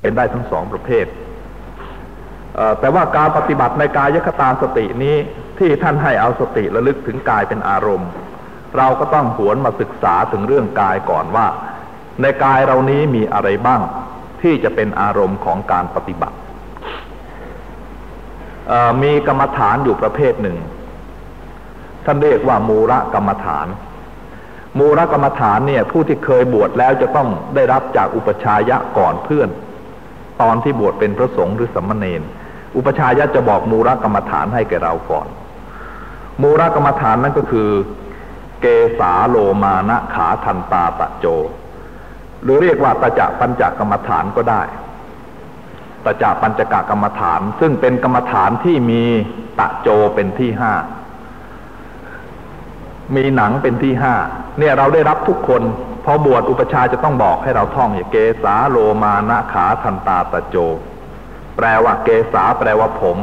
เป็นได้ทั้งสองประเภท แต่ว่าการปฏิบัติในกายคตาสตินี้ที่ท่านให้เอาสติระลึกถึงกายเป็นอารมณ์ เราก็ต้องหวนมาศึกษาถึงเรื่องกายก่อนว่า ในกายเรานี้มีอะไรบ้าง ที่จะเป็นอารมณ์ของการปฏิบัติมีกรรมฐานอยู่ประเภทหนึ่ง ท่านเรียกว่ามูระกรรมฐาน มูระกรรมฐานเนี่ย ผู้ที่เคยบวชแล้วจะต้องได้รับจากอุปชายะก่อนเพื่อน ตอนที่บวชเป็นพระสงฆ์หรือสัมมเนนอุปชายะจะบอกมูระกรรมฐานให้แก่เราก่อน มูระกรรมฐานนั่นก็คือ เกสาโลมานะขาทันตาตะโจ หรือเรียกว่าตะจะปัญจกรรมฐานก็ได้ตจาปัญจกะกรรมฐาน ซึ่งเป็นกรรมฐานที่มีตะโจเป็นที่ห้ามีหนังเป็นที่ห้าเนี่ยเราได้รับทุกคน พอบวชอุปชาจะต้องบอกให้เราท่องอย่างเกสาโลมานะขาทันตาตะโจ แปลว่าเกสาแปลว่าผม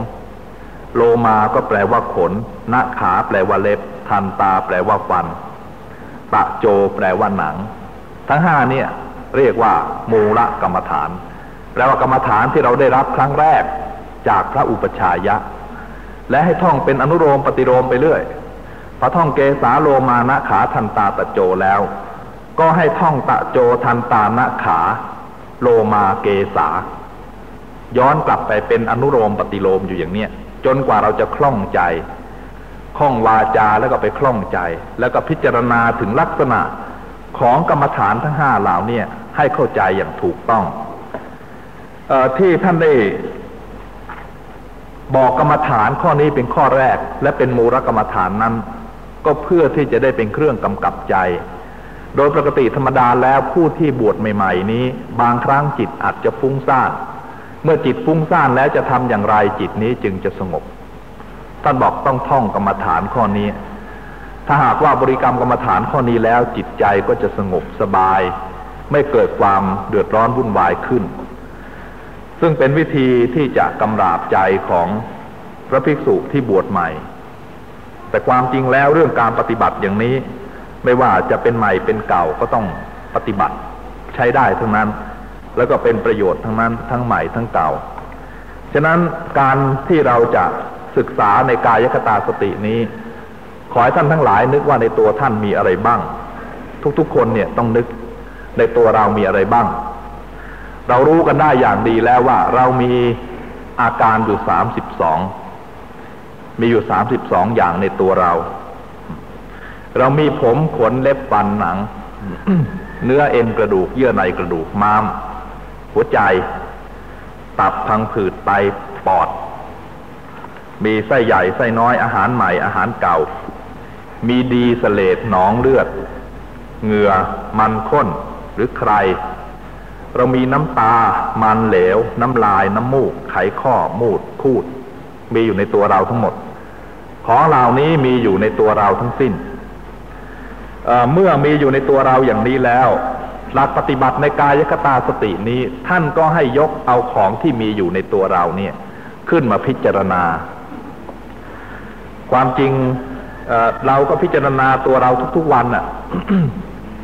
โลมาก็แปลว่าขนนะขาแปลว่าเล็บ ทันตาแปลว่าฟัน ตะโจแปลว่าหนัง ทั้งห้าเนี่ยเรียกว่า มูละกรรมฐาน แปลว่ากรรมฐานที่เราได้รับครั้งแรกจากพระอุปชายะ และให้ท่องเป็นอนุโลมปฏิโลมไปเรื่อยพอท่องเกสาโลมานะขาทันตาตะโจแล้ว ก็ให้ท่องตะโจทันตานะขา โลมาเกสาย้อนกลับไปเป็นอนุโลมปฏิโลมอยู่อย่างเนี้ยจนกว่าเราจะคล่องใจ คล่องวาจาแล้วก็ไปคล่องใจ แล้วก็พิจารณาถึงลักษณะของกรรมฐานทั้งห้าเหล่านี้ให้เข้าใจอย่างถูกต้องที่ท่านได้บอกกรรมฐานข้อนี้เป็นข้อแรก และเป็นมูลกรรมฐานนั้น ก็เพื่อที่จะได้เป็นเครื่องกำกับใจ โดยปกติธรรมดาแล้วผู้ที่บวชใหม่ ๆ นี้ บางครั้งจิตอาจจะฟุ้งซ่าน เมื่อจิตฟุ้งซ่านแล้วจะทำอย่างไรจิตนี้จึงจะสงบ ท่านบอกต้องท่องกรรมฐานข้อนี้ ถ้าหากว่าบริกรรมกรรมฐานข้อนี้แล้วจิตใจก็จะสงบสบาย ไม่เกิดความเดือดร้อนวุ่นวายขึ้น ซึ่งเป็นวิธีที่จะกำราบใจของพระภิกษุที่บวชใหม่ แต่ความจริงแล้วเรื่องการปฏิบัติอย่างนี้ ไม่ว่าจะเป็นใหม่เป็นเก่าก็ต้องปฏิบัติใช้ได้ทั้งนั้น แล้วก็เป็นประโยชน์ทั้งนั้น ทั้งใหม่ทั้งเก่า ฉะนั้นการที่เราจะศึกษาในกายคตาสตินี้ ขอให้ท่านทั้งหลายนึกว่าในตัวท่านมีอะไรบ้าง ทุกๆคนเนี่ยต้องนึกในตัวเรามีอะไรบ้าง เรารู้กันได้อย่างดีแล้วว่าเรามีอาการอยู่สามสิบสองมีอยู่สามสิบสองอย่างในตัวเรา เรามีผมขนเล็บฟันหนัง เนื้อเอ็นกระดูกเยื่อในกระดูกม้าม หัวใจ ตับพังผืดไตปอด มีไส้ใหญ่ไส้น้อยอาหารใหม่อาหารเก่า มีดีสเลดหนองเลือด เหงื่อมันข้นหรือใคร เรามีน้ำตา มันเหลว น้ำลายน้ำมูก ไขข้อมูดคูด มีอยู่ในตัวเราทั้งหมด ของเหล่านี้มีอยู่ในตัวเราทั้งสิ้น เมื่อมีอยู่ในตัวเราอย่างนี้แล้ว หลักปฏิบัติในกายคตาสตินี้ ท่านก็ให้ยกเอาของที่มีอยู่ในตัวเราเนี่ย ขึ้นมาพิจารณา ความจริงเเราก็พิจารณาตัวเราทุก ๆ วันอะ่ะ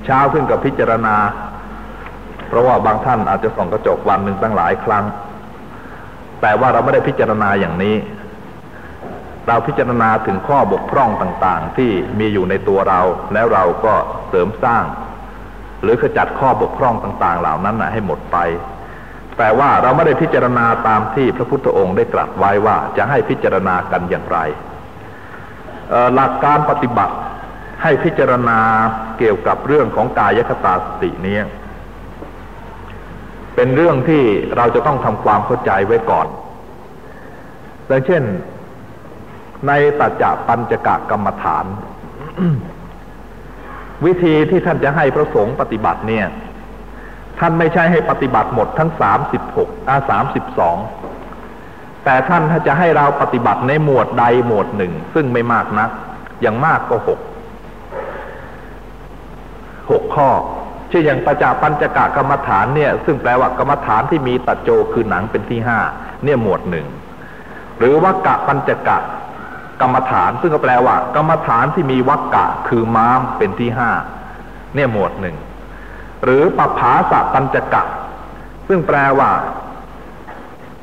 เช้าขึ้นกับพิจารณา เพราะว่าบางท่านอาจจะส่องกระจกวันหนึ่งตั้งหลายครั้ง แต่ว่าเราไม่ได้พิจารณาอย่างนี้ เราพิจารณาถึงข้อบกพร่องต่างๆ ที่มีอยู่ในตัวเรา แล้วเราก็เสริมสร้าง หรือขจัดข้อบกพร่องต่างๆ เหล่านั้นนะให้หมดไป แต่ว่าเราไม่ได้พิจารณาตามที่พระพุทธองค์ได้ตรัสไว้ว่าจะให้พิจารณากันอย่างไร หลักการปฏิบัติให้พิจารณาเกี่ยวกับเรื่องของกายคตาสตินี้เป็นเรื่องที่เราจะต้องทำความเข้าใจไว้ก่อนดังเช่น ในตัจจะปัญจกะกรรมฐาน วิธีที่ท่านจะให้พระสงฆ์ปฏิบัติเนี่ย ท่านไม่ใช่ให้ปฏิบัติหมดทั้งสามสิบหกอาสามสิบสองแต่ท่านถ้าจะให้เราปฏิบัติในหมวดใดหมวดหนึ่ง ซึ่งไม่มากนัก อย่างมากก็หกหกข้อเช่นอย่างปัจจปัญจกะกรรมฐานเนี่ย ซึ่งแปลว่ากรรมฐานที่มีตัดโจคือหนังเป็นที่ห้าเนี่ยหมวดหนึ่ง หรือว่ากะปัญจกะ กรรมฐาน ซึ่งก็แปลว่า กรรมฐานที่มีวักกะ คือม้ามเป็นที่ห้าเนี่ยหมวดหนึ่งหรือปภาสะปัญจกะ ซึ่งแปลว่า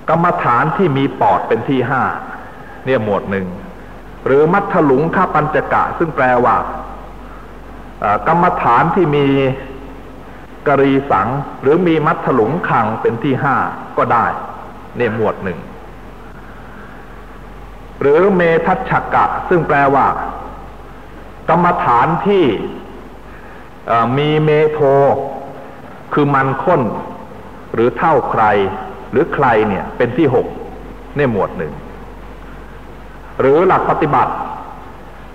กรรมฐานที่มีปอดเป็นที่ห้าเนี่ยหมวดหนึ่งหรือมัทถลุงข้าปัญจกะ ซึ่งแปลว่ากรรมฐานที่มีกรีสัง หรือมีมัทถลุงขังเป็นที่ห้าก็ได้เนี่ยหมวดหนึ่ง หรือเมทัชกะ ซึ่งแปลว่า กรรมฐานที่มีเมโท คือมันข้น หรือเท่าใคร หรือใครเนี่ย เป็นที่หกเนี่ยหมวดหนึ่ง หรือหลักปฏิบัติ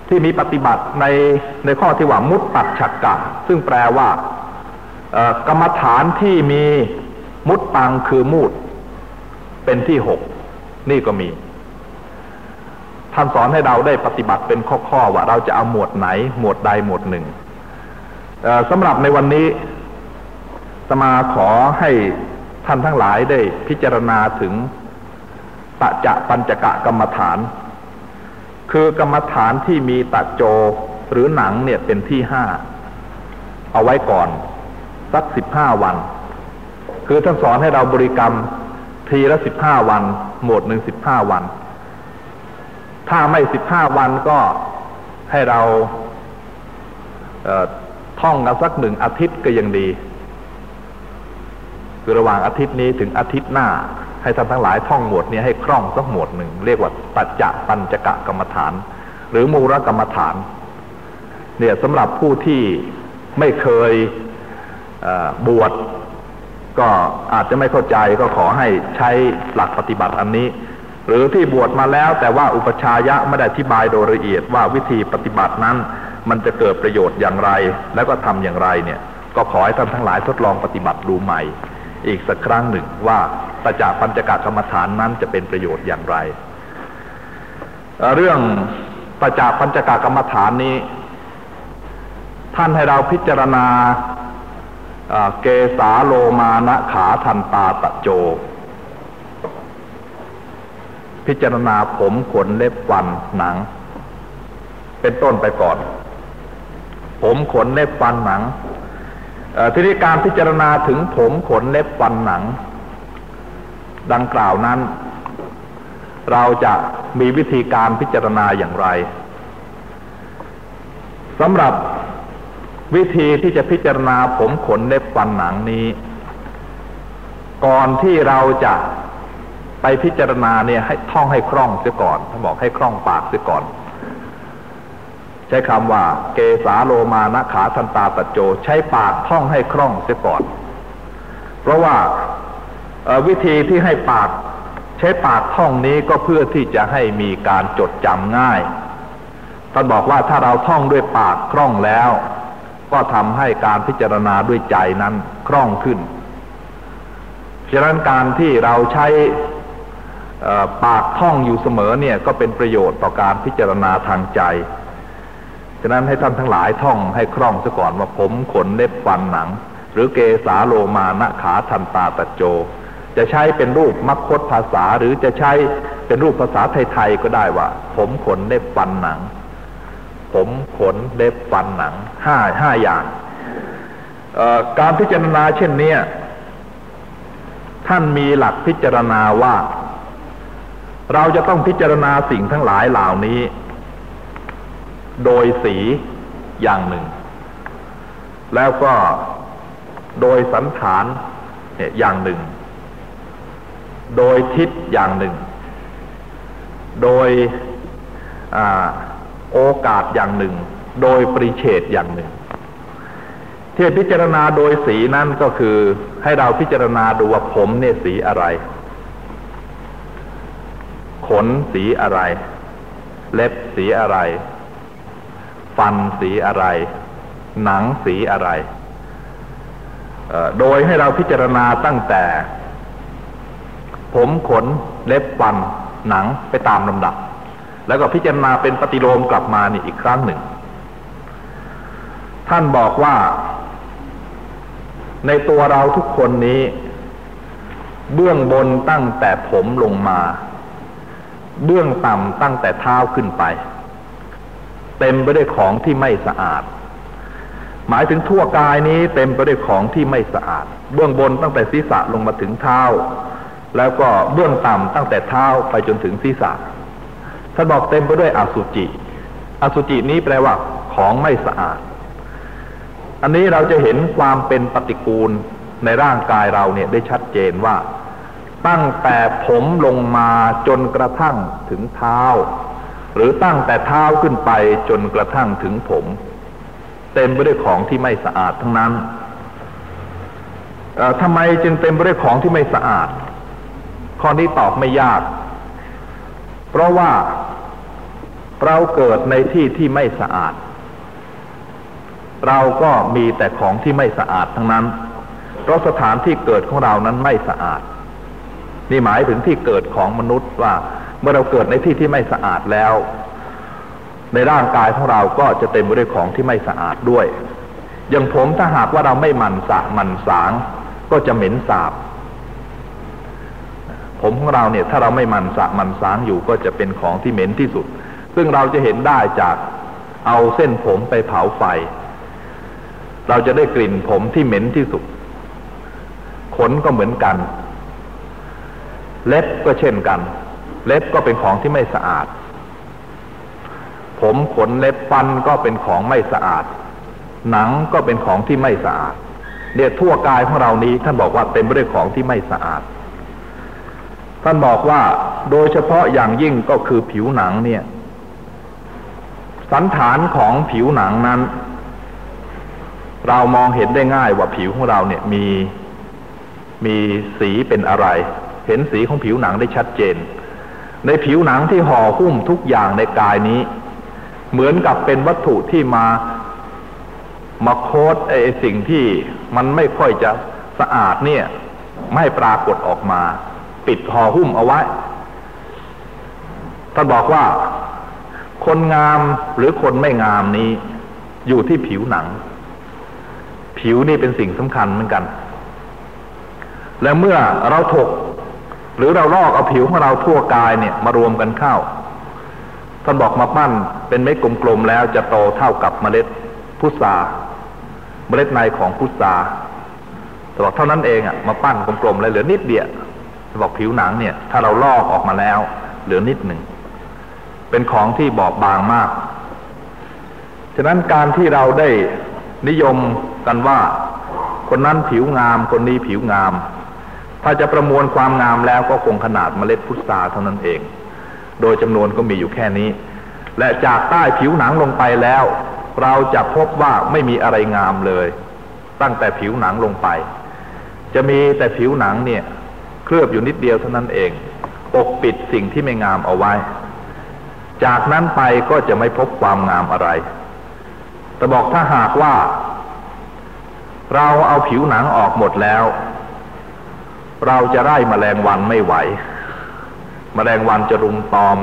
ที่มีปฏิบัติในในข้อที่ว่ามุตตัดฉักกะ ซึ่งแปลว่ากรรมฐานที่มีมุตตังคือมูดเป็นที่หกนี่ก็มี ท่านสอนให้เราได้ปฏิบัติเป็นข้อๆว่าเราจะเอาหมวดไหน หมวดใดหมวดหนึ่งสำหรับในวันนี้สมาขอให้ท่านทั้งหลายได้พิจารณาถึงตะจะปัญจกะกรรมฐาน คือกรรมฐานที่มีตะโจหรือหนังเนี่ยเป็นที่ห้า เอาไว้ก่อน สักสิบห้าวัน คือท่านสอนให้เราบริกรรมทีละสิบห้าวัน หมวดหนึ่งสิบห้าวัน ถ้าไม่สิบห้าวันก็ให้เราท่องกันสักหนึ่งอาทิตย์ก็ยังดี คือระหว่างอาทิตย์นี้ถึงอาทิตย์หน้า ให้ท่านทั้งหลายท่องหมวดนี้ให้คล่องสักหมวดหนึ่งเรียกว่าปัจจะปัญจกะกรรมฐาน หรือมูรกรรมฐาน เนี่ยสำหรับผู้ที่ไม่เคยบวชก็อาจจะไม่เข้าใจก็ขอให้ใช้หลักปฏิบัติอันนี้ หรือที่บวชมาแล้วแต่ว่าอุปชายะไม่ได้อธิบายโดยละเอียดว่าวิธีปฏิบัตินั้น มันจะเกิดประโยชน์อย่างไร แล้วก็ทำอย่างไรเนี่ย ก็ขอให้ท่านทั้งหลายทดลองปฏิบัติดูใหม่ อีกสักครั้งหนึ่งว่าตจาปัญจกะกรรมฐานนั้นจะเป็นประโยชน์อย่างไร เรื่องตจาปัญจกะกรรมฐานนี้ ท่านให้เราพิจารณาเกสาโลมานะขาทันตาตะโจ พิจารณาผมขนเล็บฟันหนัง เป็นต้นไปก่อน ผมขนเล็บฟันหนังทีนี้การพิจารณาถึงผมขนเล็บฟันหนัง ดังกล่าวนั้น เราจะมีวิธีการพิจารณาอย่างไรสำหรับวิธีที่จะพิจารณาผมขนเล็บฟันหนังนี้ ก่อนที่เราจะ ไปพิจารณาเนี่ยให้ท่องให้คล่องเสียก่อนท่านบอกให้คล่องปากเสียก่อน ใช้คำว่า เกสาโลมานะขาทันตาตะโจ ใช้ปากท่องให้คล่องเสียก่อน เพราะว่าวิธีที่ให้ปาก ใช้ปากท่องนี้ก็เพื่อที่จะให้มีการจดจำง่ายท่านบอกว่าถ้าเราท่องด้วยปากคล่องแล้ว ก็ทำให้การพิจารณาด้วยใจนั้นคล่องขึ้นฉะนั้นการที่เราใช้ ปากท่องอยู่เสมอเนี่ยก็เป็นประโยชน์ต่อการพิจารณาทางใจ ฉะนั้นให้ท่านทั้งหลายท่องให้คล่องซะก่อนว่าผมขนเล็บฟันหนัง หรือเกสาโลมานะขาทันตาตะโจ จะใช้เป็นรูปมัคคตภาษาหรือจะใช้เป็นรูปภาษาไทยๆก็ได้ว่า ผมขนเล็บฟันหนัง ผมขนเล็บฟันหนังห้าห้าอย่างการพิจารณาเช่นนี้ท่านมีหลักพิจารณาว่า เราจะต้องพิจารณาสิ่งทั้งหลายเหล่านี้ โดยสีอย่างหนึ่ง แล้วก็โดยสันฐานอย่างหนึ่ง โดยทิศอย่างหนึ่ง โดยอโอกาสอย่างหนึ่ง โดยปริเฉดอย่างหนึ่ง ที่พิจารณาโดยสีนั่นก็คือให้เราพิจารณาดูว่าผมเนี่ยสีอะไร ขนสีอะไร เล็บสีอะไร ฟันสีอะไร หนังสีอะไร โดยให้เราพิจารณาตั้งแต่ ผมขนเล็บฟัน หนังไปตามลำดับ แล้วก็พิจารณาเป็นปฏิโลมกลับมานี่อีกครั้งหนึ่ง ท่านบอกว่า ในตัวเราทุกคนนี้ เบื้องบนตั้งแต่ผมลงมา เบื้องต่ำตั้งแต่เท้าขึ้นไป เต็มไปด้วยของที่ไม่สะอาด หมายถึงทั่วกายนี้เต็มไปด้วยของที่ไม่สะอาด เบื้องบนตั้งแต่ศีรษะลงมาถึงเท้า แล้วก็เบื้องต่ำตั้งแต่เท้าไปจนถึงศีรษะท่านบอกเต็มไปด้วยอสุจิ อสุจินี้แปลว่าของไม่สะอาด อันนี้เราจะเห็นความเป็นปฏิกูลในร่างกายเราเนี่ยได้ชัดเจนว่า ตั้งแต่ผมลงมาจนกระทั่งถึงเท้า หรือตั้งแต่เท้าขึ้นไปจนกระทั่งถึงผม เต็มไปด้วยของที่ไม่สะอาดทั้งนั้นทำไมจึงเต็มไปด้วยของที่ไม่สะอาด ข้อนี้ตอบไม่ยาก เพราะว่าเราเกิดในที่ที่ไม่สะอาด เราก็มีแต่ของที่ไม่สะอาดทั้งนั้น เพราะสถานที่เกิดของเรานั้นไม่สะอาด นี่หมายถึงที่เกิดของมนุษย์ว่า เมื่อเราเกิดในที่ที่ไม่สะอาดแล้ว ในร่างกายของเราก็จะเต็มไปด้วยของที่ไม่สะอาดด้วย อย่างผมถ้าหากว่าเราไม่หมั่นสะหมั่นสาง ก็จะเหม็นสาบ ผมของเราเนี่ยถ้าเราไม่หมั่นสะหมั่นสางอยู่ก็จะเป็นของที่เหม็นที่สุด ซึ่งเราจะเห็นได้จากเอาเส้นผมไปเผาไฟ เราจะได้กลิ่นผมที่เหม็นที่สุดขนก็เหมือนกัน เล็บก็เช่นกัน เล็บก็เป็นของที่ไม่สะอาด ผมขนเล็บฟันก็เป็นของไม่สะอาด หนังก็เป็นของที่ไม่สะอาด เนี่ยทั่วกายของเรานี้ท่านบอกว่าเต็มไปด้วยของที่ไม่สะอาด ท่านบอกว่าโดยเฉพาะอย่างยิ่งก็คือผิวหนังเนี่ย สันฐานของผิวหนังนั้น เรามองเห็นได้ง่ายว่าผิวของเราเนี่ยมีมีสีเป็นอะไร เห็นสีของผิวหนังได้ชัดเจน ในผิวหนังที่ห่อหุ้มทุกอย่างในกายนี้ เหมือนกับเป็นวัตถุที่มามาโคดไอสิ่งที่มันไม่ค่อยจะสะอาดเนี่ย ไม่ปรากฏออกมา ปิดห่อหุ้มเอาไว้ท่านบอกว่า คนงามหรือคนไม่งามนี้ อยู่ที่ผิวหนัง ผิวนี่เป็นสิ่งสำคัญเหมือนกัน และเมื่อเราถก หรือเราลอกเอาผิวของเราทั่วกายเนี่ยมารวมกันเข้าท่านบอกมาปั้นเป็นเม็ดกลมๆแล้วจะโตเท่ากับเมล็ดพุทราเมล็ดในของพุทราแต่บอกเท่านั้นเองอะมาปั้นกลมๆเลยเหลือนิดเดียวบอกผิวหนังเนี่ย ถ้าเราลอกออกมาแล้ว เหลือนิดหนึ่งเป็นของที่บอบบางมาก ฉะนั้นการที่เราได้นิยมกันว่า คนนั้นผิวงาม คนนี้ผิวงาม ถ้าจะประมวลความงามแล้วก็คงขนาดเมล็ดพุทราเท่านั้นเอง โดยจำนวนก็มีอยู่แค่นี้ และจากใต้ผิวหนังลงไปแล้ว เราจะพบว่าไม่มีอะไรงามเลย ตั้งแต่ผิวหนังลงไป จะมีแต่ผิวหนังเนี่ย เคลือบอยู่นิดเดียวเท่านั้นเอง ปกปิดสิ่งที่ไม่งามเอาไว้ จากนั้นไปก็จะไม่พบความงามอะไร แต่บอกถ้าหากว่า เราเอาผิวหนังออกหมดแล้ว เราจะไล่มแมลงวันไม่ไหวมแมลงวันจะรุมตอม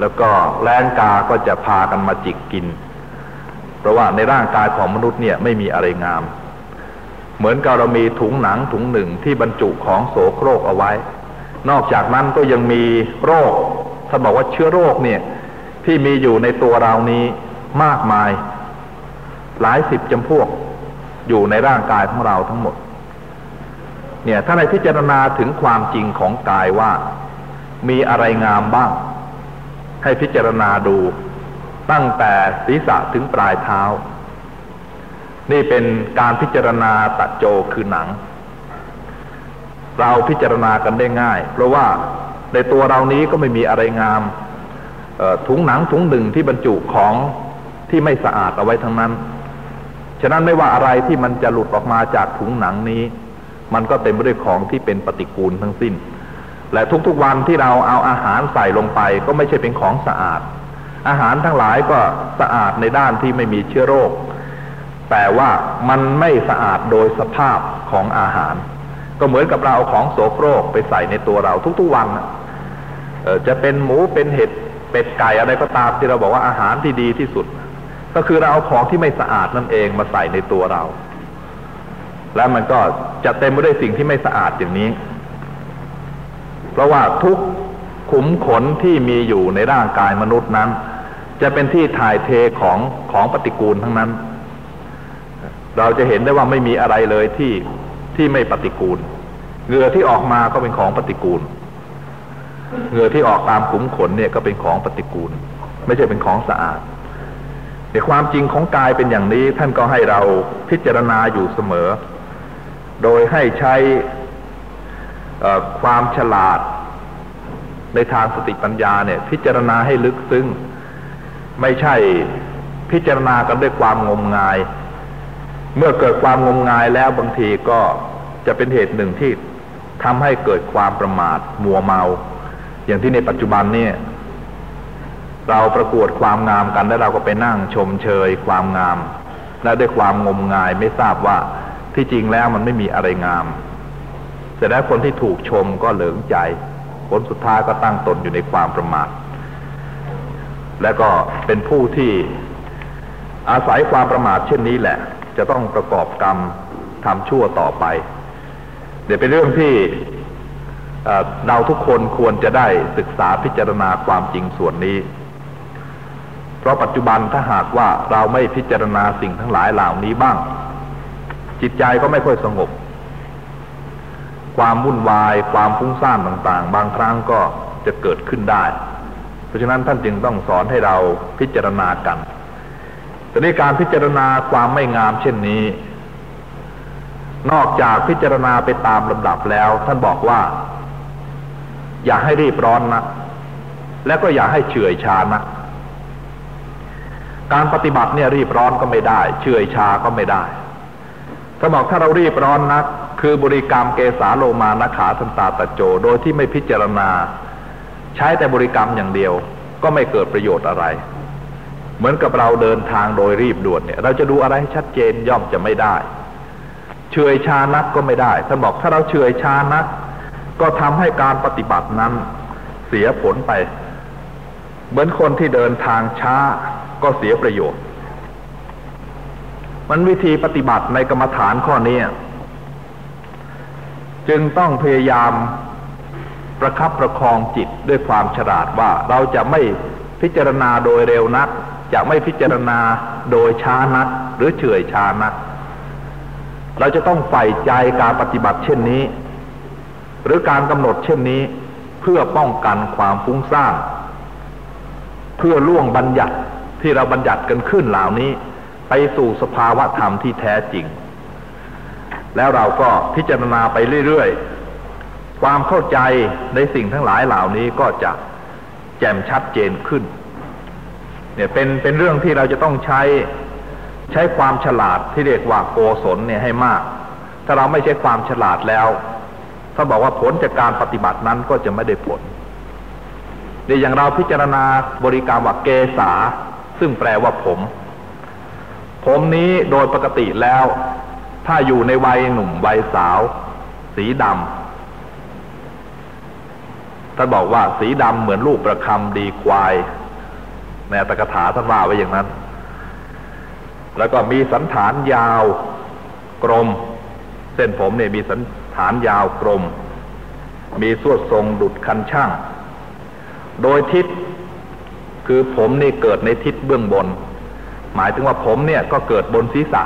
แล้วก็แรงกาก็จะพากันมาจิกกิน เพราะว่าในร่างกายของมนุษย์เนี่ยไม่มีอะไรงาม เหมือนกับเรามีถุงหนังถุงหนึ่งที่บรรจุของโสโครกเอาไว้ นอกจากนั้นก็ยังมีโรคท่านบอกว่าเชื้อโรคเนี่ยที่มีอยู่ในตัวเรานี้มากมาย หลายสิบจำพวกอยู่ในร่างกายของเราทั้งหมด เนี่ยถ้าในพิจารณาถึงความจริงของกายว่า มีอะไรงามบ้าง ให้พิจารณาดู ตั้งแต่ศีรษะถึงปลายเท้า นี่เป็นการพิจารณาตะโจคือหนัง เราพิจารณากันได้ง่าย เพราะว่าในตัวเรานี้ก็ไม่มีอะไรงามถุงหนังถุงหนึ่งที่บรรจุของที่ไม่สะอาดเอาไว้ทั้งนั้น ฉะนั้นไม่ว่าอะไรที่มันจะหลุดออกมาจากถุงหนังนี้ มันก็เต็มไปด้วยของที่เป็นปฏิกูลทั้งสิ้น และทุกๆวันที่เราเอาอาหารใส่ลงไปก็ไม่ใช่เป็นของสะอาด อาหารทั้งหลายก็สะอาดในด้านที่ไม่มีเชื้อโรค แต่ว่ามันไม่สะอาดโดยสภาพของอาหาร ก็เหมือนกับเราเอาของโสโครกไปใส่ในตัวเราทุกๆวันจะเป็นหมูเป็นเห็ดเป็ดไก่อะไรก็ตามที่เราบอกว่าอาหารที่ดีที่สุด ก็คือเราเอาของที่ไม่สะอาดนั่นเองมาใส่ในตัวเรา แล้วมันก็จะเต็มไปด้วยสิ่งที่ไม่สะอาดอย่างนี้ เพราะว่าทุกขุมขนที่มีอยู่ในร่างกายมนุษย์นั้น จะเป็นที่ถ่ายเทของของปฏิกูลทั้งนั้น เราจะเห็นได้ว่าไม่มีอะไรเลยที่ที่ไม่ปฏิกูลเหงื่อที่ออกมาก็เป็นของปฏิกูลเหงื่อที่ออกตามขุมขนเนี่ยก็เป็นของปฏิกูล ไม่ใช่เป็นของสะอาดแต่ความจริงของกายเป็นอย่างนี้ท่านก็ให้เราพิจารณาอยู่เสมอ โดยให้ใช้ความฉลาดในทางสติปัญญาเนี่ย พิจารณาให้ลึกซึ้งไม่ใช่พิจารณากันด้วยความงมงาย เมื่อเกิดความงมงายแล้วบางทีก็จะเป็นเหตุหนึ่งที่ทำให้เกิดความประมาทมัวเมา อย่างที่ในปัจจุบันเนี่ย เราประกวดความงามกันแล้วเราก็ไปนั่งชมเชยความงาม และด้วยความงมงายไม่ทราบว่า ที่จริงแล้วมันไม่มีอะไรงาม แต่แล้วคนที่ถูกชมก็เหลิงใจ ผลสุดท้ายก็ตั้งตนอยู่ในความประมาท และก็เป็นผู้ที่อาศัยความประมาทเช่นนี้แหละ จะต้องประกอบกรรมทำชั่วต่อไป เดี๋ยวเป็นเรื่องที่เราทุกคนควรจะได้ศึกษาพิจารณาความจริงส่วนนี้ เพราะปัจจุบันถ้าหากว่าเราไม่พิจารณาสิ่งทั้งหลายเหล่านี้บ้าง จิตใจก็ไม่ค่อยสงบ ความวุ่นวาย ความฟุ้งซ่านต่าง ๆ บางครั้งก็จะเกิดขึ้นได้ เพราะฉะนั้นท่านจึงต้องสอนให้เราพิจารณากันแต่ในการพิจารณาความไม่งามเช่นนี้ นอกจากพิจารณาไปตามลำดับแล้ว ท่านบอกว่า อย่าให้รีบร้อนนะและก็อย่าให้เฉื่อยชานะการปฏิบัติเนี่ยรีบร้อนก็ไม่ได้ เฉื่อยชาก็ไม่ได้ ถ้าบอกถ้าเรารีบร้อนนัก คือบริกรรมเกสาโลมานาขาทันตาตะโจ โดยที่ไม่พิจารณา ใช้แต่บริกรรมอย่างเดียว ก็ไม่เกิดประโยชน์อะไร เหมือนกับเราเดินทางโดยรีบด่วนเนี่ย เราจะดูอะไรให้ชัดเจนย่อมจะไม่ได้เฉยชานักก็ไม่ได้ท่านบอกถ้าเราเฉยชานัก ก็ทำให้การปฏิบัตินั้นเสียผลไป เหมือนคนที่เดินทางช้าก็เสียประโยชน์ มันวิธีปฏิบัติในกรรมฐานข้อนี้จึงต้องพยายามประคับประคองจิตด้วยความฉลาดว่าเราจะไม่พิจารณาโดยเร็วนัก จะไม่พิจารณาโดยช้านัก หรือเฉื่อยช้านัก เราจะต้องใฝ่ใจการปฏิบัติเช่นนี้ หรือการกำหนดเช่นนี้ เพื่อป้องกันความฟุ้งซ่านเพื่อล่วงบัญญัติที่เราบัญญัติกันขึ้นเหล่านี้ ไปสู่สภาวะธรรมที่แท้จริง แล้วเราก็พิจารณาไปเรื่อยๆ ความเข้าใจในสิ่งทั้งหลายเหล่านี้ก็จะแจ่มชัดเจนขึ้น เนี่ยเป็นเป็นเรื่องที่เราจะต้องใช้ใช้ความฉลาดที่เรียกว่าโกศลเนี่ยให้มาก ถ้าเราไม่ใช้ความฉลาดแล้ว ถ้าบอกว่าผลจากการปฏิบัตินั้นก็จะไม่ได้ผลเดี๋ยวอย่างเราพิจารณาบริกรรมว่าเกษาซึ่งแปลว่าผม ผมนี้โดยปกติแล้ว ถ้าอยู่ในวัยหนุ่มวัยสาว สีดำท่านบอกว่าสีดำเหมือนลูกประคำดีควายในตกถาท่านว่าไว้อย่างนั้น แล้วก็มีสันฐานยาวกลม เส้นผมเนี่ยมีสันฐานยาวกลม มีสวดทรงดุดคันช่าง โดยทิศคือผมนี่เกิดในทิศเบื้องบน หมายถึงว่าผมเนี่ยก็เกิดบนศีรษะ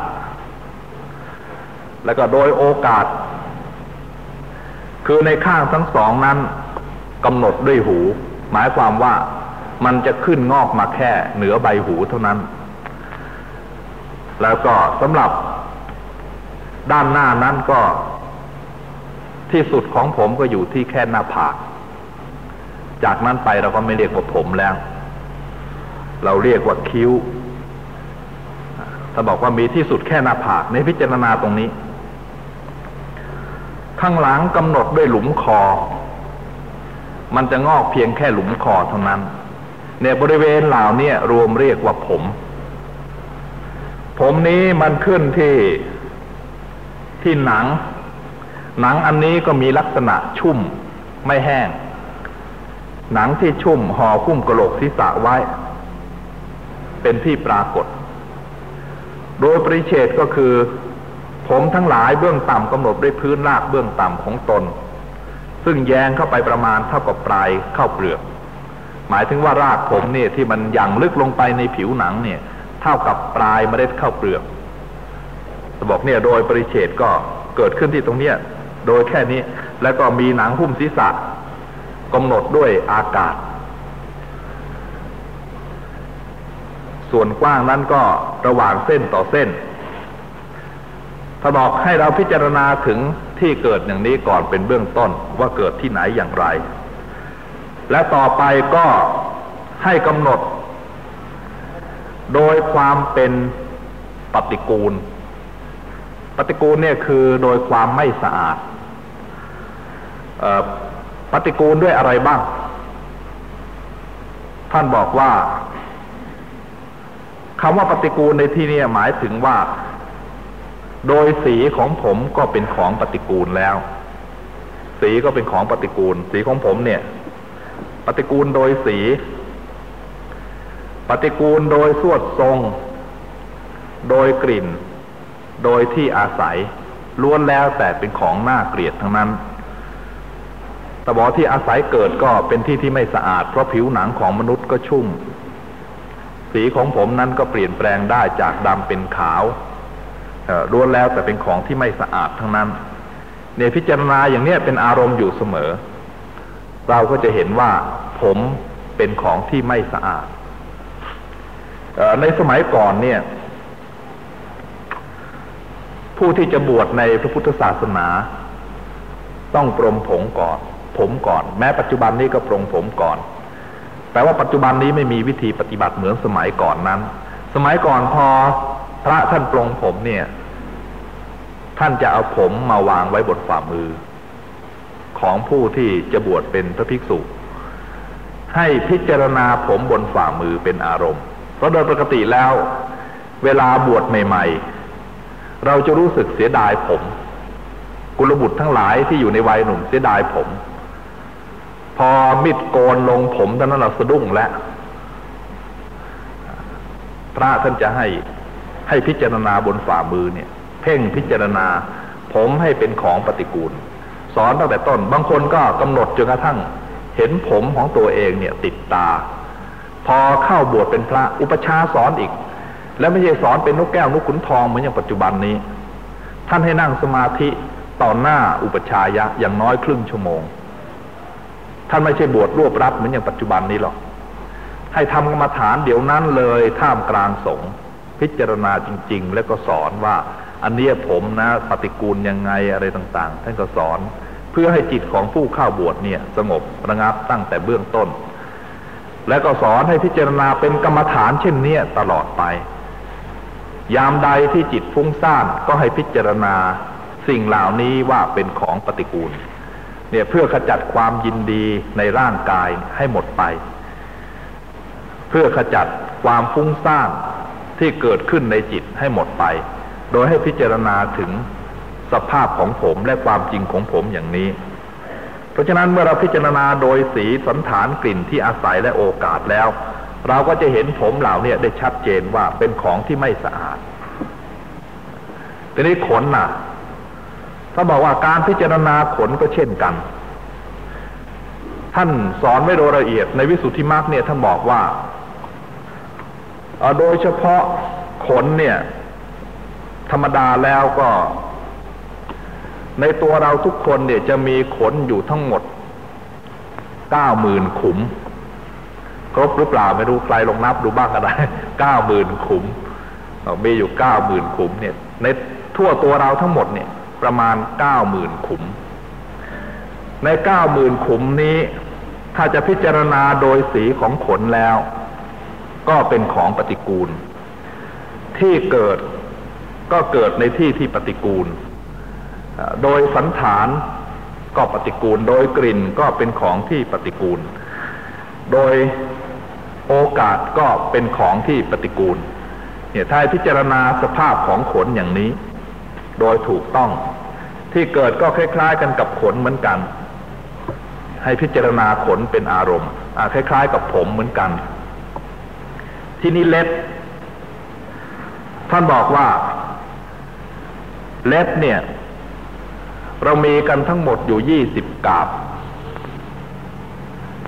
แล้วก็โดยโอกาส คือในข้างทั้งสองนั้นกำหนดด้วยหู หมายความว่ามันจะขึ้นงอกมาแค่เหนือใบหูเท่านั้น แล้วก็สำหรับด้านหน้านั้นก็ที่สุดของผมก็อยู่ที่แค่หน้าผาก จากนั้นไปเราก็ไม่เรียกว่าผมแล้ว เราเรียกว่าคิ้ว ถ้าบอกว่ามีที่สุดแค่หน้าผากในพิจารณาตรงนี้ ข้างหลังกำหนดด้วยหลุมคอ มันจะงอกเพียงแค่หลุมคอเท่านั้นเนี่ยบริเวณเหล่านี้รวมเรียกว่าผม ผมนี้มันขึ้นที่ที่หนัง หนังอันนี้ก็มีลักษณะชุ่มไม่แห้ง หนังที่ชุ่มห่อคุ้มกระโหลกศีรษะไว้ เป็นที่ปรากฏ โดยปริเฉดก็คือ ผมทั้งหลายเบื้องต่ำกำหนดด้วยพื้นรากเบื้องต่ำของตน ซึ่งแยงเข้าไปประมาณเท่ากับปลายเข้าเปลือก หมายถึงว่ารากผมเนี่ยที่มันย่างลึกลงไปในผิวหนังเนี่ย เท่ากับปลายเมล็ดข้าวเปลือกบอกเนี่ยโดยปริเฉดก็เกิดขึ้นที่ตรงเนี้ยโดยแค่นี้แล้วก็มีหนังหุ้มศีรษะกำหนดด้วยอากาศ ส่วนกว้างนั้นก็ระหว่างเส้นต่อเส้นถ้าบอกให้เราพิจารณาถึงที่เกิดอย่างนี้ก่อนเป็นเบื้องต้นว่าเกิดที่ไหนอย่างไร และต่อไปก็ให้กำหนด โดยความเป็นปฏิกูล ปฏิกูลเนี่ยคือโดยความไม่สะอาดปฏิกูลด้วยอะไรบ้าง ท่านบอกว่า คำว่าปฏิกูลในที่นี้หมายถึงว่า โดยสีของผมก็เป็นของปฏิกูลแล้ว สีก็เป็นของปฏิกูล สีของผมเนี่ย ปฏิกูลโดยสี ปฏิกูลโดยสวดทรง โดยกลิ่น โดยที่อาศัยล้วนแล้วแต่เป็นของน่าเกลียดทั้งนั้นตะบอที่อาศัยเกิดก็เป็นที่ที่ไม่สะอาด เพราะผิวหนังของมนุษย์ก็ชุ่ม สีของผมนั้นก็เปลี่ยนแปลงได้จากดำเป็นขาวล้วนแล้วแต่เป็นของที่ไม่สะอาดทั้งนั้น ในพิจารณาอย่างนี้เป็นอารมณ์อยู่เสมอ เราก็จะเห็นว่าผมเป็นของที่ไม่สะอาดในสมัยก่อนเนี่ย ผู้ที่จะบวชในพระพุทธศาสนา ต้องปรมผงก่อน ผมก่อน แม้ปัจจุบันนี้ก็ปรงผมก่อน แต่ว่าปัจจุบันนี้ไม่มีวิธีปฏิบัติเหมือนสมัยก่อนนั้น สมัยก่อนพอพระท่านปรงผมเนี่ย ท่านจะเอาผมมาวางไว้บนฝ่ามือ ของผู้ที่จะบวชเป็นพระภิกษุ ให้พิจารณาผมบนฝ่ามือเป็นอารมณ์ เพราะโดยปกติแล้ว เวลาบวชใหม่ ๆ เราจะรู้สึกเสียดายผม กุลบุตรทั้งหลายที่อยู่ในวัยหนุ่มเสียดายผม อมิดโกนลงผมท่านนั้นเราสะดุ้งแล้วพระท่านจะให้ให้พิจารณาบนฝ่ามือเนี่ย เพ่งพิจารณา ผมให้เป็นของปฏิกูล สอนตั้งแต่ต้น บางคนก็กำหนดจนกระทั่ง เห็นผมของตัวเองเนี่ย ติดตา พอเข้าบวชเป็นพระอุปชาสอนอีก แล้วไม่ใช่สอนเป็นนกแก้วนกขุนทองเหมือนอย่างปัจจุบันนี้ ท่านให้นั่งสมาธิต่อหน้าอุปชายะอย่างน้อยครึ่งชั่วโมง ท่านไม่ใช่บวชรวบรัดเหมือนอย่างปัจจุบันนี้หรอก ให้ทำกรรมฐานเดี๋ยวนั้นเลยท่ามกลางสงฆ์พิจารณาจริง ๆ แล้วก็สอนว่าอันนี้ผมนะปฏิกูลยังไงอะไรต่างๆ ท่านก็สอนเพื่อให้จิตของผู้เข้าบวชเนี่ย สงบระงับตั้งแต่เบื้องต้น และก็สอนให้พิจารณาเป็นกรรมฐานเช่นเนี้ยตลอดไป ยามใดที่จิตฟุ้งซ่านก็ให้พิจารณาสิ่งเหล่านี้ว่าเป็นของปฏิกูล เนี่ยเพื่อขจัดความยินดีในร่างกายให้หมดไป เพื่อขจัดความฟุ้งซ่านที่เกิดขึ้นในจิตให้หมดไป โดยให้พิจารณาถึงสภาพของผมและความจริงของผมอย่างนี้ เพราะฉะนั้นเมื่อเราพิจารณาโดยสีสันฐานกลิ่นที่อาศัยและโอกาสแล้ว เราก็จะเห็นผมเหล่านี้ได้ชัดเจนว่าเป็นของที่ไม่สะอาดทีนี้ขนน่ะ ถ้าบอกว่าการพิจารณาขนก็เช่นกัน ท่านสอนไม่โดยละเอียดในวิสุทธิมรรคเนี่ยท่านบอกว่า โดยเฉพาะขนเนี่ย ธรรมดาแล้วก็ ในตัวเราทุกคนเนี่ยจะมีขนอยู่ทั้งหมดเก้าหมื่นขุม ครบหรือเปล่าไม่รู้ใครลองนับดูบ้างก็ได้เก้าหมื่นขุมมีอยู่เก้าหมื่นขุมเนี่ย ในทั่วตัวเราทั้งหมดเนี่ย ประมาณเก้าหมื่นขุม ในเก้าหมื่นขุมนี้ ถ้าจะพิจารณาโดยสีของขนแล้ว ก็เป็นของปฏิกูล ที่เกิดก็เกิดในที่ที่ปฏิกูล โดยสันฐานก็ปฏิกูล โดยกลิ่นก็เป็นของที่ปฏิกูล โดยโอกาสก็เป็นของที่ปฏิกูล เนี่ยถ้าพิจารณาสภาพของขนอย่างนี้ โดยถูกต้อง ที่เกิดก็คล้ายๆ กันกับขนเหมือนกัน ให้พิจารณาขนเป็นอารมณ์คล้ายๆ กับผมเหมือนกัน ที่นี่เล็บ ท่านบอกว่า เล็บเนี่ย เรามีกันทั้งหมดอยู่ยี่สิบกาบ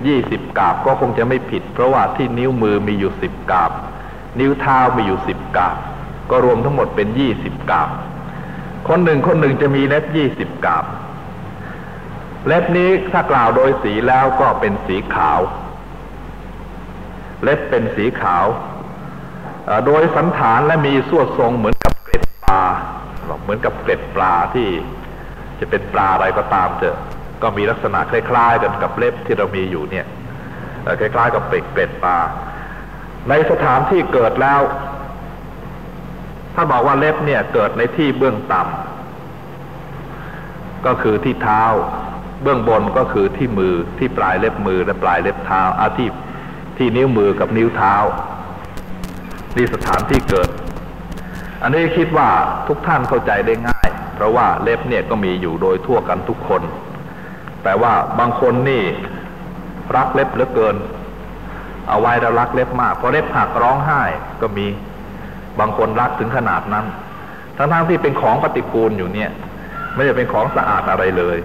ยี่สิบกาบก็คงจะไม่ผิด เพราะว่าที่นิ้วมือมีอยู่สิบกาบ นิ้วเท้ามีอยู่สิบกาบ ก็รวมทั้งหมดเป็นยี่สิบกาบ คนหนึ่งคนหนึ่งจะมีเล็บยี่สิบกาบ เล็บนี้ถ้ากล่าวโดยสีแล้วก็เป็นสีขาว เล็บเป็นสีขาว โดยสันฐานและมีส่วดทรงเหมือนกับเกล็ดปลาเหมือนกับเกล็ดปลาที่จะเป็นปลาอะไรก็ตามเถอะก็มีลักษณะคล้ายๆกันกับเล็บที่เรามีอยู่เนี่ยคล้ายๆกับเปล็ดเกล็ดปลาในสถานที่เกิดแล้ว ถ้าบอกว่าเล็บเนี่ยเกิดในที่เบื้องต่ำก็คือที่เท้า เบื้องบนก็คือที่มือที่ปลายเล็บมือและปลายเล็บเท้าอาที่ที่นิ้วมือกับนิ้วเท้านี่สถานที่เกิด อันนี้คิดว่าทุกท่านเข้าใจได้ง่าย เพราะว่าเล็บเนี่ยก็มีอยู่โดยทั่วกันทุกคน แต่ว่าบางคนนี่รักเล็บเหลือเกิน เอาไว้แล้วรักเล็บมากพอเล็บหักร้องไห้ก็มี บางคนรักถึงขนาดนั้น ทั้งๆทที่เป็นของปฏิกูลอยู่เนี่ย ไม่ได้เป็นของสะอาดอะไรเลย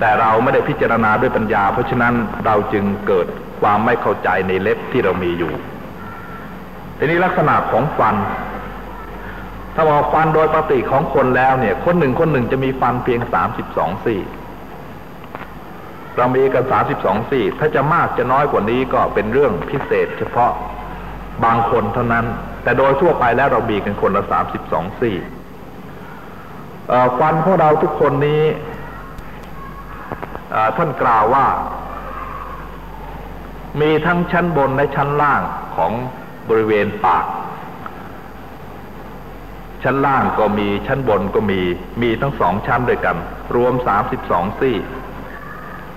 แต่เราไม่ได้พิจารณาด้วยปัญญา เพราะฉะนั้นเราจึงเกิดความไม่เข้าใจในเล็บที่เรามีอยู่ ทีนี้ลักษณะของฟัน ถ้าบอกฟันโดยปกติของคนแล้วเนี่ย คนหนึ่งคนหนึ่งจะมีฟันเพียงสามสิบสองซี่เรามีกันสามสิบสองซี่ ถ้าจะมากจะน้อยกว่านี้ก็เป็นเรื่องพิเศษ เฉพาะ บางคนเท่านั้น แต่โดยทั่วไปแล้วเราบีกันคนละสามสิบสองซี่ฟันของเราทุกคนนี้ท่านกล่าวว่า มีทั้งชั้นบนและชั้นล่างของบริเวณปาก ชั้นล่างก็มีชั้นบนก็มีมีทั้งสองชั้นด้วยกัน รวมสามสิบสองซี่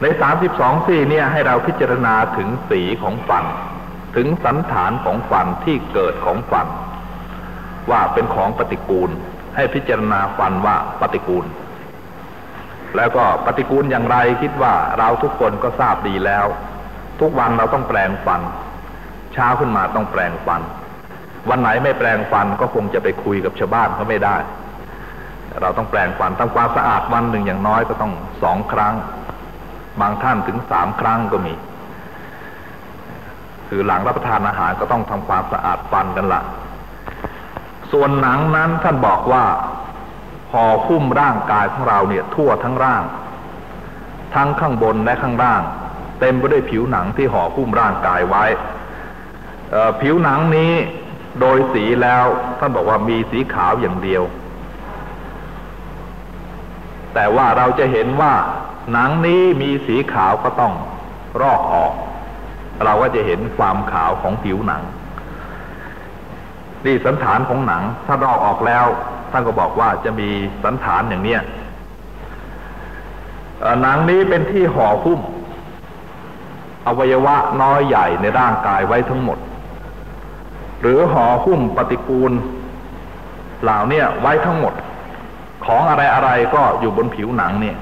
ในสามสิบสองซี่เนี่ยให้เราพิจารณาถึงสีของฟัน ถึงสันฐานของฟันที่เกิดของฟัน ว่าเป็นของปฏิกูล ให้พิจารณาฟันว่าปฏิกูล แล้วก็ปฏิกูลอย่างไรคิดว่าเราทุกคนก็ทราบดีแล้ว ทุกวันเราต้องแปลงฟัน เช้าขึ้นมาต้องแปลงฟัน วันไหนไม่แปลงฟันก็คงจะไปคุยกับชาวบ้านเขาไม่ได้ เราต้องแปลงฟันทำความสะอาดวันหนึ่งอย่างน้อยก็ต้องสองครั้ง บางท่านถึงสามครั้งก็มี คือหลังรับประทานอาหารก็ต้องทำความสะอาดฟันกันละส่วนหนังนั้นท่านบอกว่าห่อคุ้มร่างกายของเราเนี่ยทั่วทั้งร่าง ทั้งข้างบนและข้างล่าง เต็มไปด้วยผิวหนังที่ห่อคุ้มร่างกายไว้ ผิวหนังนี้โดยสีแล้วท่านบอกว่ามีสีขาวอย่างเดียว แต่ว่าเราจะเห็นว่าหนังนี้มีสีขาวก็ต้องรอกออก เราก็จะเห็นความขาวของผิวหนังนี่สันฐานของหนัง ถ้าลอกออกแล้วท่านก็บอกว่าจะมีสันฐานอย่างเนี้ยหนังนี้เป็นที่ห่อหุ้ม อวัยวะน้อยใหญ่ในร่างกายไว้ทั้งหมด หรือห่อหุ้มปฏิกูล เหล่านี้ไว้ทั้งหมด ของอะไรอะไรก็อยู่บนผิวหนังเนี่ย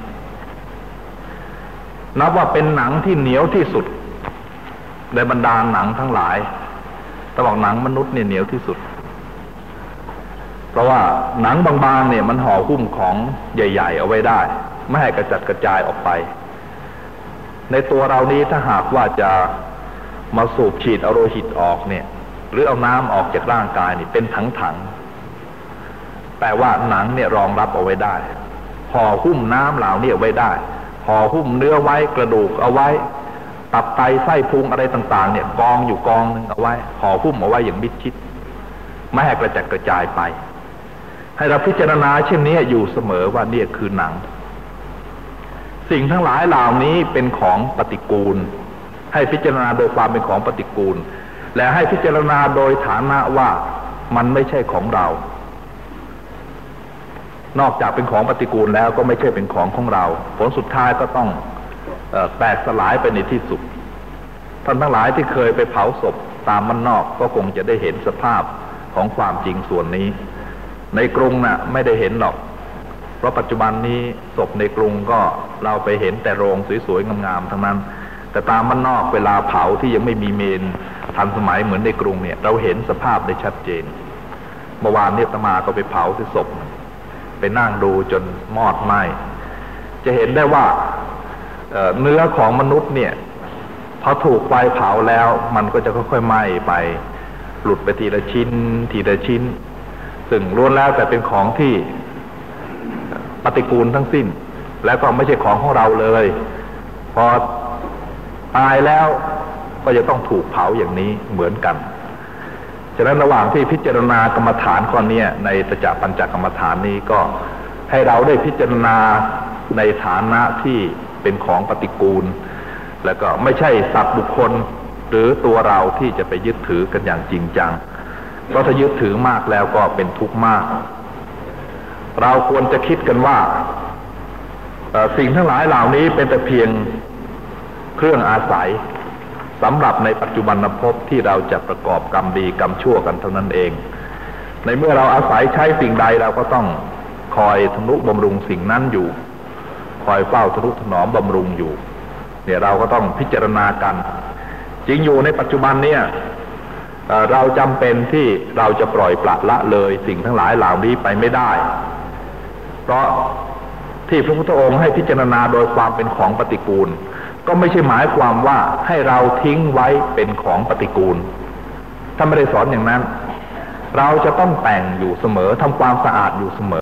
นับว่าเป็นหนังที่เหนียวที่สุด ในบรรดาหนังทั้งหลายแต่บอกหนังมนุษย์เนี่ยเหนียวที่สุด เพราะว่าหนังบางๆเนี่ยมันห่อหุ้มของใหญ่ ๆ เอาไว้ได้ ไม่ให้กระจัดกระจายออกไป ในตัวเรานี้ถ้าหากว่าจะมาสูบฉีดเอโลหิตออกเนี่ย หรือเอาน้ำออกจากร่างกายนี่เป็นถังๆแต่ว่าหนังเนี่ยรองรับเอาไว้ได้ห่อหุ้มน้ำเหล่านี้ไว้ได้ห่อหุ้มเนื้อไว้กระดูกเอาไว้ ตับไตไส้พุงอะไรต่าง ๆ เนี่ย กองอยู่กองหนึ่งเอาไว้ห่อหุ้มเอาไว้อย่างมิดชิด ไม่ให้กระจัดกระจายไป ให้เราพิจารณาเช่นนี้อยู่เสมอว่าเนี่ยคือหนัง สิ่งทั้งหลายเหล่านี้เป็นของปฏิกูล ให้พิจารณาโดยความเป็นของปฏิกูล และให้พิจารณาโดยฐานะว่ามันไม่ใช่ของเรา นอกจากเป็นของปฏิกูลแล้วก็ไม่ใช่เป็นของของเรา ผลสุดท้ายก็ต้อง แตกสลายไปในที่สุด ท่านทั้งหลายที่เคยไปเผาศพตามมันนอกก็คงจะได้เห็นสภาพของความจริงส่วนนี้ ในกรุงนะ่ะไม่ได้เห็นหรอก เพราะปัจจุบันนี้ศพในกรุงก็เราไปเห็นแต่โรงสวยๆงามๆทั้งนั้น แต่ตามมันนอกเวลาเผาที่ยังไม่มีเมนทันสมัยเหมือนในกรุงเนี่ย เราเห็นสภาพได้ชัดเจนเมื่อวานเนี่ยตมาก็ไปเผาที่ศพ ไปนั่งดูจนมอดไหมจะเห็นได้ว่า เนื้อของมนุษย์เนี่ยพอถูกไฟเผาแล้วมันก็จะค่อยๆไหม้ไป หลุดไปทีละชิ้น ทีละชิ้น ซึ่งล้วนแล้วแต่เป็นของที่ปฏิกูลทั้งสิ้น แล้วก็ไม่ใช่ของของเราเลย พอตายแล้วก็จะต้องถูกเผาอย่างนี้เหมือนกันฉะนั้นระหว่างที่พิจารณากรรมฐานข้อนี้ในตจัปัญจกรรมฐานนี้ก็ให้เราได้พิจารณาในฐานะที่ เป็นของปฏิกูล แล้วก็ไม่ใช่สัตว์บุคคล หรือตัวเราที่จะไปยึดถือกันอย่างจริงจัง เพราะถ้ายึดถือมากแล้วก็เป็นทุกข์มาก เราควรจะคิดกันว่าสิ่งทั้งหลายเหล่านี้เป็นแต่เพียงเครื่องอาศัยสำหรับในปัจจุบันภพที่เราจะประกอบกรรมดีกรรมชั่วกันเท่านั้นเอง ในเมื่อเราอาศัยใช้สิ่งใดเราก็ต้องคอยทนุบำรุงสิ่งนั้นอยู่ คอยเฝ้าทนุถนอมบำรุงอยู่ เนี่ยเราก็ต้องพิจารณากัน จริงอยู่ในปัจจุบันเนี่ยเราจำเป็นที่เราจะปล่อยปละละเลยสิ่งทั้งหลายเหล่านี้ไปไม่ได้ เพราะที่พระพุทธองค์ให้พิจารณาโดยความเป็นของปฏิกูล ก็ไม่ใช่หมายความว่าให้เราทิ้งไว้เป็นของปฏิกูลถ้าไม่ได้สอนอย่างนั้น เราจะต้องแต่งอยู่เสมอทำความสะอาดอยู่เสมอ